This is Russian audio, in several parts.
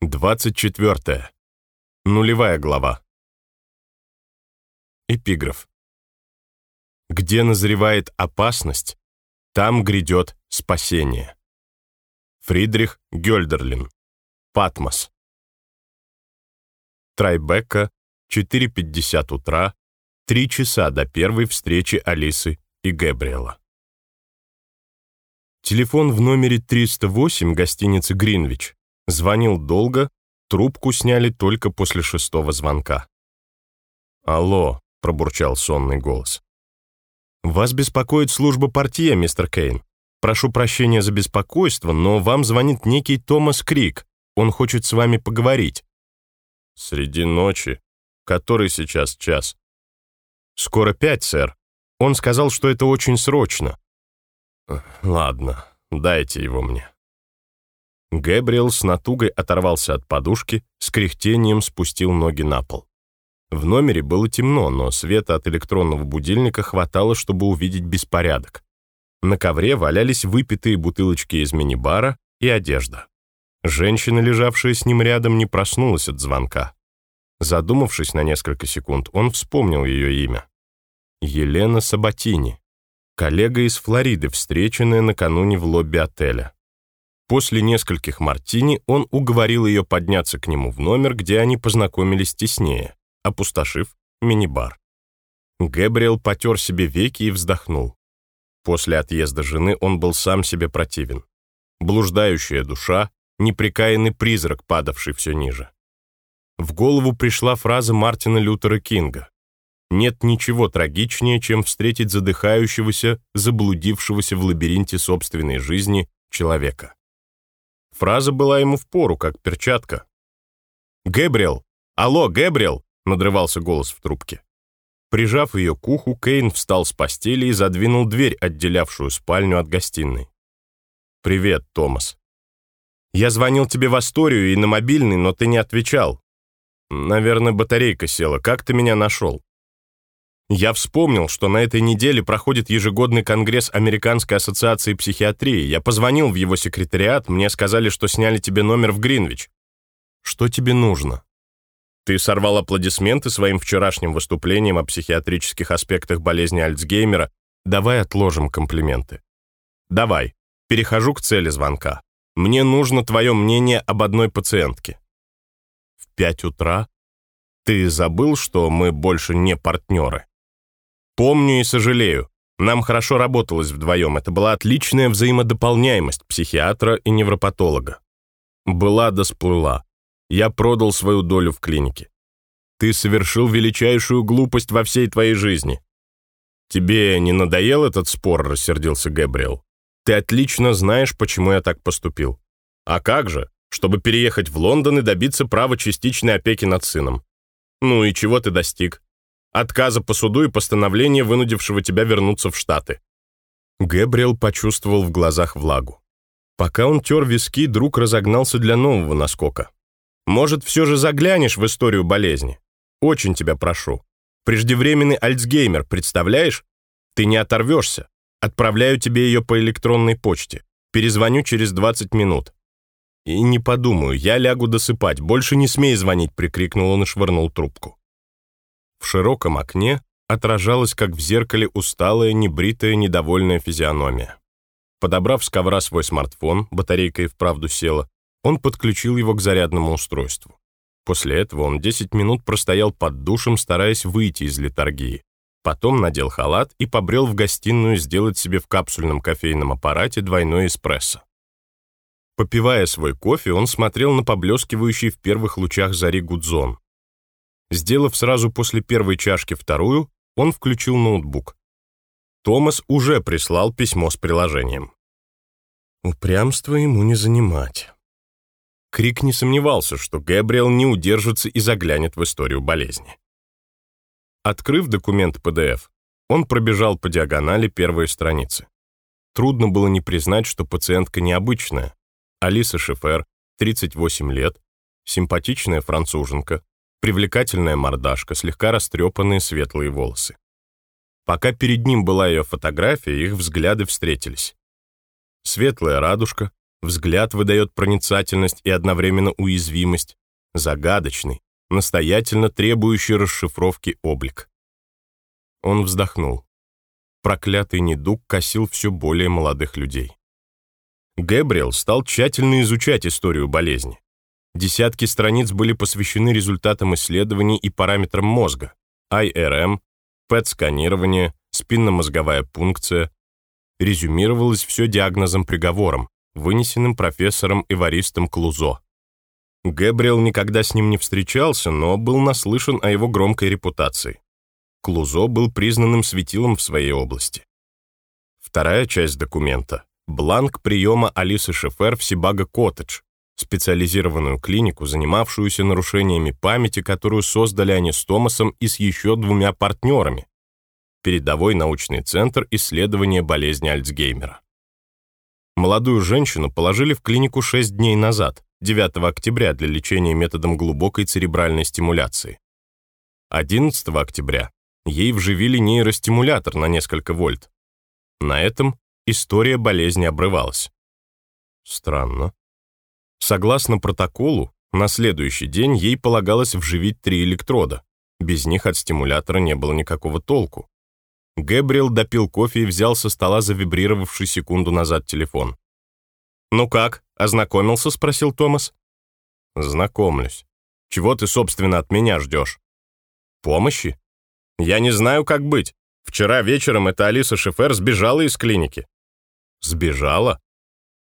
24. Нулевая глава. Эпиграф. Где назревает опасность, там грядет спасение. Фридрих Гёльдерлин. Патмос. Трайбека, 4.50 утра, 3 часа до первой встречи Алисы и Гэбриэла. Телефон в номере 308 гостиницы «Гринвич» звонил долго, трубку сняли только после шестого звонка. «Алло», — пробурчал сонный голос. «Вас беспокоит служба партия, мистер Кейн. Прошу прощения за беспокойство, но вам звонит некий Томас Крик. Он хочет с вами поговорить». «Среди ночи? Который сейчас час?» «Скоро пять, сэр. Он сказал, что это очень срочно». «Ладно, дайте его мне». Гэбриэл с натугой оторвался от подушки, с кряхтением спустил ноги на пол. В номере было темно, но света от электронного будильника хватало, чтобы увидеть беспорядок. На ковре валялись выпитые бутылочки из мини-бара и одежда. Женщина, лежавшая с ним рядом, не проснулась от звонка. Задумавшись на несколько секунд, он вспомнил ее имя. Елена Сабатини, коллега из Флориды, встреченная накануне в лобби отеля. После нескольких мартини он уговорил ее подняться к нему в номер, где они познакомились теснее опустошив мини-бар. Гэбриэл потер себе веки и вздохнул. После отъезда жены он был сам себе противен. Блуждающая душа, неприкаянный призрак, падавший все ниже. В голову пришла фраза Мартина Лютера Кинга. «Нет ничего трагичнее, чем встретить задыхающегося, заблудившегося в лабиринте собственной жизни человека». Фраза была ему в пору, как перчатка. «Гэбриэл! Алло, Гэбриэл! надрывался голос в трубке. Прижав ее к уху, Кейн встал с постели и задвинул дверь, отделявшую спальню от гостиной. «Привет, Томас. Я звонил тебе в Асторию и на мобильный, но ты не отвечал. Наверное, батарейка села. Как ты меня нашел?» Я вспомнил, что на этой неделе проходит ежегодный конгресс Американской ассоциации психиатрии. Я позвонил в его секретариат, мне сказали, что сняли тебе номер в Гринвич. Что тебе нужно? Ты сорвал аплодисменты своим вчерашним выступлением о психиатрических аспектах болезни Альцгеймера. Давай отложим комплименты. Давай. Перехожу к цели звонка. Мне нужно твое мнение об одной пациентке. В пять утра? Ты забыл, что мы больше не партнеры? Помню и сожалею. Нам хорошо работалось вдвоем. Это была отличная взаимодополняемость психиатра и невропатолога. Была да сплыла. Я продал свою долю в клинике. Ты совершил величайшую глупость во всей твоей жизни. Тебе не надоел этот спор, рассердился Гэбриэл. Ты отлично знаешь, почему я так поступил. А как же? Чтобы переехать в Лондон и добиться права частичной опеки над сыном. Ну и чего ты достиг? Отказа по суду и постановления, вынудившего тебя вернуться в Штаты. Гэбриэл почувствовал в глазах влагу. Пока он тер виски, друг разогнался для нового наскока. Может, все же заглянешь в историю болезни? Очень тебя прошу. Преждевременный Альцгеймер, представляешь? Ты не оторвешься. Отправляю тебе ее по электронной почте. Перезвоню через 20 минут. И не подумаю, я лягу досыпать. Больше не смей звонить, прикрикнул он и швырнул трубку. В широком окне отражалась, как в зеркале, усталая, небритая, недовольная физиономия. Подобрав с ковра свой смартфон, батарейка и вправду села, он подключил его к зарядному устройству. После этого он 10 минут простоял под душем, стараясь выйти из литургии. Потом надел халат и побрел в гостиную сделать себе в капсульном кофейном аппарате двойной эспрессо. Попивая свой кофе, он смотрел на поблескивающий в первых лучах зари гудзон. Сделав сразу после первой чашки вторую, он включил ноутбук. Томас уже прислал письмо с приложением. Упрямство ему не занимать. Крик не сомневался, что Гэбриэл не удержится и заглянет в историю болезни. Открыв документ PDF, он пробежал по диагонали первой страницы. Трудно было не признать, что пациентка необычная. Алиса Шефер, 38 лет, симпатичная француженка, привлекательная мордашка, слегка растрепанные светлые волосы. Пока перед ним была ее фотография, их взгляды встретились. Светлая радужка, Взгляд выдает проницательность и одновременно уязвимость. Загадочный, настоятельно требующий расшифровки облик. Он вздохнул. Проклятый недуг косил все более молодых людей. Гэбриэл стал тщательно изучать историю болезни. Десятки страниц были посвящены результатам исследований и параметрам мозга, IRM, ПЭТ-сканирование, спинномозговая пункция. Резюмировалось все диагнозом-приговором, вынесенным профессором Эваристом Клузо. Гэбриэл никогда с ним не встречался, но был наслышан о его громкой репутации. Клузо был признанным светилом в своей области. Вторая часть документа — бланк приема Алисы Шефер в Сибага-Коттедж, специализированную клинику, занимавшуюся нарушениями памяти, которую создали они с Томасом и с еще двумя партнерами. Передовой научный центр исследования болезни Альцгеймера. Молодую женщину положили в клинику 6 дней назад, 9 октября, для лечения методом глубокой церебральной стимуляции. 11 октября ей вживили нейростимулятор на несколько вольт. На этом история болезни обрывалась. Странно. Согласно протоколу, на следующий день ей полагалось вживить три электрода. Без них от стимулятора не было никакого толку. Гэбриэл допил кофе и взял со стола завибрировавший секунду назад телефон. «Ну как, ознакомился?» — спросил Томас. «Знакомлюсь. Чего ты, собственно, от меня ждешь?» «Помощи? Я не знаю, как быть. Вчера вечером эта Алиса Шефер сбежала из клиники». «Сбежала?»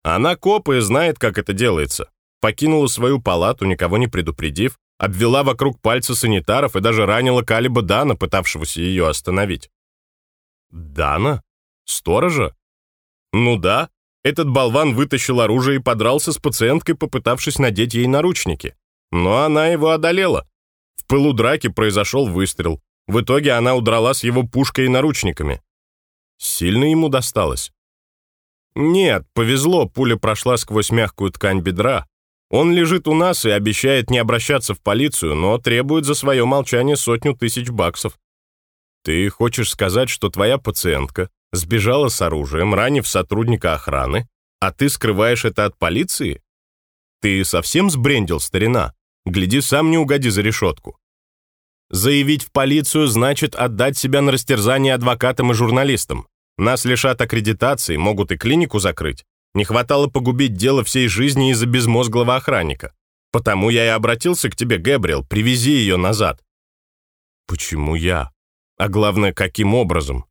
«Она коп и знает, как это делается. Покинула свою палату, никого не предупредив, обвела вокруг пальца санитаров и даже ранила Калиба Дана, пытавшегося ее остановить. Дана? Сторожа? Ну да, этот болван вытащил оружие и подрался с пациенткой, попытавшись надеть ей наручники. Но она его одолела. В пылу драки произошел выстрел. В итоге она удрала с его пушкой и наручниками. Сильно ему досталось? Нет, повезло, пуля прошла сквозь мягкую ткань бедра. Он лежит у нас и обещает не обращаться в полицию, но требует за свое молчание сотню тысяч баксов. Ты хочешь сказать, что твоя пациентка сбежала с оружием, ранив сотрудника охраны, а ты скрываешь это от полиции? Ты совсем сбрендил, старина? Гляди, сам не угоди за решетку. Заявить в полицию значит отдать себя на растерзание адвокатам и журналистам. Нас лишат аккредитации, могут и клинику закрыть. Не хватало погубить дело всей жизни из-за безмозглого охранника. Потому я и обратился к тебе, Гэбриэл, привези ее назад. Почему я? А главное, каким образом?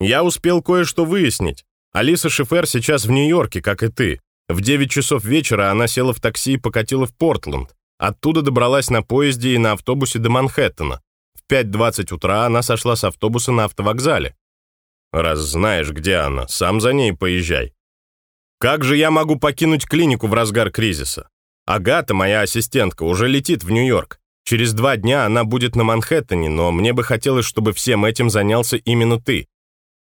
Я успел кое-что выяснить. Алиса Шифер сейчас в Нью-Йорке, как и ты. В 9 часов вечера она села в такси и покатила в Портленд. Оттуда добралась на поезде и на автобусе до Манхэттена. В 5.20 утра она сошла с автобуса на автовокзале. Раз знаешь, где она, сам за ней поезжай. Как же я могу покинуть клинику в разгар кризиса? Агата, моя ассистентка, уже летит в Нью-Йорк. Через два дня она будет на Манхэттене, но мне бы хотелось, чтобы всем этим занялся именно ты.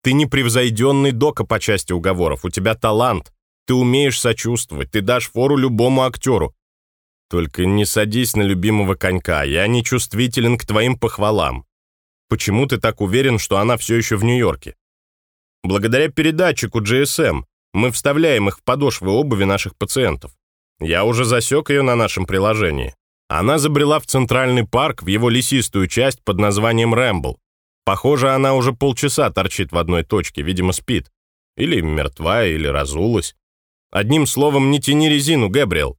Ты непревзойденный дока по части уговоров, у тебя талант. Ты умеешь сочувствовать, ты дашь фору любому актеру. Только не садись на любимого конька, я не чувствителен к твоим похвалам. Почему ты так уверен, что она все еще в Нью-Йорке? Благодаря передатчику GSM мы вставляем их в подошвы обуви наших пациентов. Я уже засек ее на нашем приложении. Она забрела в Центральный парк, в его лесистую часть под названием Рэмбл. Похоже, она уже полчаса торчит в одной точке, видимо, спит. Или мертва, или разулась. Одним словом, не тяни резину, Гэбриэл.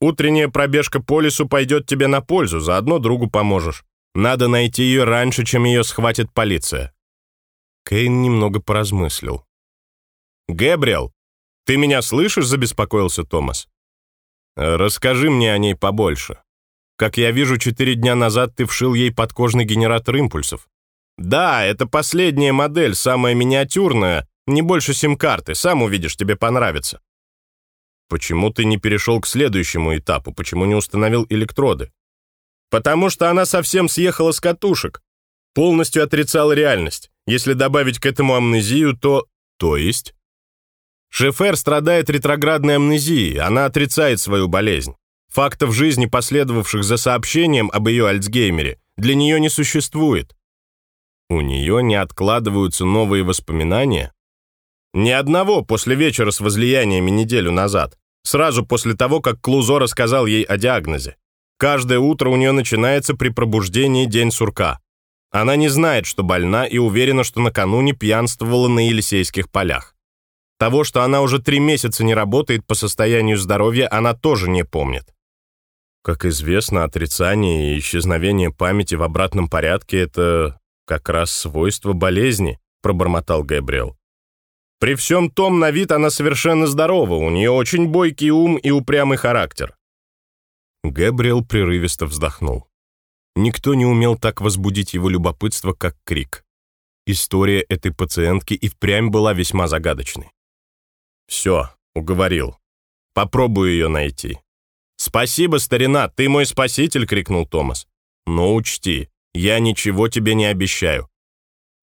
Утренняя пробежка по лесу пойдет тебе на пользу, заодно другу поможешь. Надо найти ее раньше, чем ее схватит полиция». Кейн немного поразмыслил. «Гэбриэл, ты меня слышишь?» — забеспокоился Томас. Расскажи мне о ней побольше. Как я вижу, четыре дня назад ты вшил ей подкожный генератор импульсов. Да, это последняя модель, самая миниатюрная, не больше сим-карты, сам увидишь, тебе понравится. Почему ты не перешел к следующему этапу, почему не установил электроды? Потому что она совсем съехала с катушек, полностью отрицала реальность. Если добавить к этому амнезию, то... То есть? Шефер страдает ретроградной амнезией, она отрицает свою болезнь. Фактов жизни, последовавших за сообщением об ее Альцгеймере, для нее не существует. У нее не откладываются новые воспоминания? Ни одного после вечера с возлияниями неделю назад, сразу после того, как Клузо рассказал ей о диагнозе. Каждое утро у нее начинается при пробуждении день сурка. Она не знает, что больна, и уверена, что накануне пьянствовала на Елисейских полях. Того, что она уже три месяца не работает по состоянию здоровья, она тоже не помнит. Как известно, отрицание и исчезновение памяти в обратном порядке — это как раз свойство болезни, пробормотал Гэбриэл. При всем том, на вид она совершенно здорова, у нее очень бойкий ум и упрямый характер. Гэбриэл прерывисто вздохнул. Никто не умел так возбудить его любопытство, как крик. История этой пациентки и впрямь была весьма загадочной. «Все, уговорил. Попробую ее найти». «Спасибо, старина, ты мой спаситель!» — крикнул Томас. «Но учти, я ничего тебе не обещаю.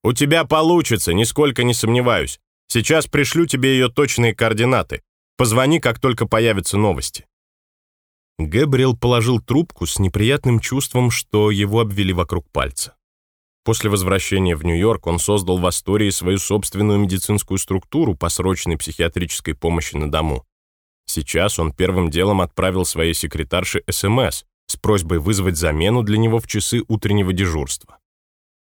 У тебя получится, нисколько не сомневаюсь. Сейчас пришлю тебе ее точные координаты. Позвони, как только появятся новости». Гэбриэл положил трубку с неприятным чувством, что его обвели вокруг пальца. После возвращения в Нью-Йорк он создал в Астории свою собственную медицинскую структуру по срочной психиатрической помощи на дому. Сейчас он первым делом отправил своей секретарше СМС с просьбой вызвать замену для него в часы утреннего дежурства.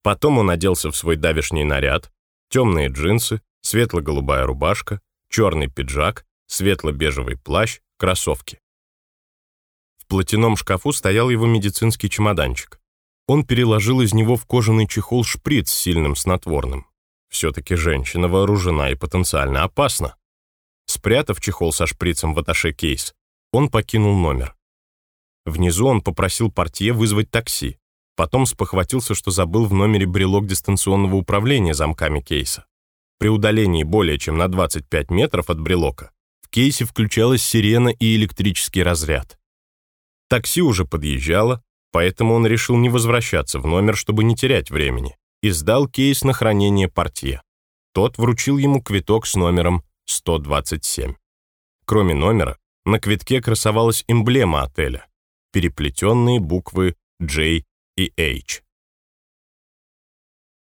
Потом он оделся в свой давешний наряд, темные джинсы, светло-голубая рубашка, черный пиджак, светло-бежевый плащ, кроссовки. Платяном шкафу стоял его медицинский чемоданчик. Он переложил из него в кожаный чехол шприц с сильным снотворным. Все-таки женщина вооружена и потенциально опасна. Спрятав чехол со шприцем в аташе кейс, он покинул номер. Внизу он попросил портье вызвать такси. Потом спохватился, что забыл в номере брелок дистанционного управления замками кейса. При удалении более чем на 25 метров от брелока в кейсе включалась сирена и электрический разряд. Такси уже подъезжало, поэтому он решил не возвращаться в номер, чтобы не терять времени, и сдал кейс на хранение портье. Тот вручил ему квиток с номером 127. Кроме номера, на квитке красовалась эмблема отеля, переплетенные буквы J и H.